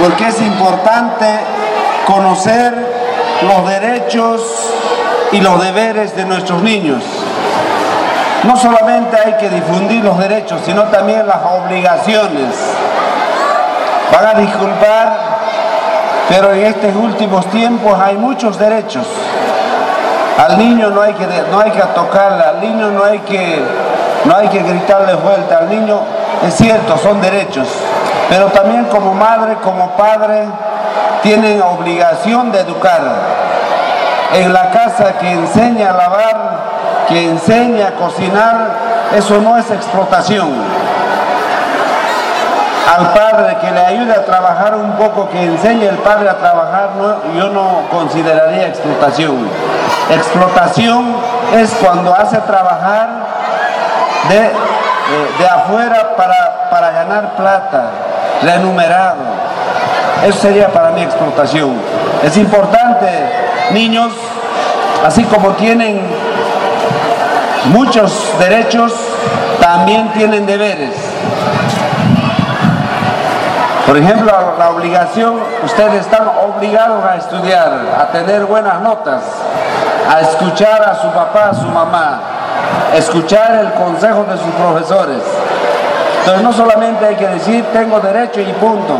porque es importante conocer los derechos y los deberes de nuestros niños. No solamente hay que difundir los derechos, sino también las obligaciones. Van a disculpar, pero en estos últimos tiempos hay muchos derechos. Al niño no hay que, no hay que tocarle, al niño no hay que, no hay que gritarle vuelta, al niño es cierto, son derechos, pero también como madre, como padre, tienen obligación de educar. En la casa que enseña a lavar, que enseña a cocinar, eso no es explotación. Al padre que le ayude a trabajar un poco, que enseñe el padre a trabajar, yo no consideraría explotación. Explotación es cuando hace trabajar de, eh, de afuera para, para ganar plata, renumerado. Eso sería para mí explotación. Es importante, niños, así como tienen muchos derechos, también tienen deberes. Por ejemplo, la obligación, ustedes están obligados a estudiar, a tener buenas notas, a escuchar a su papá, a su mamá, escuchar el consejo de sus profesores. Entonces no solamente hay que decir tengo derecho y punto,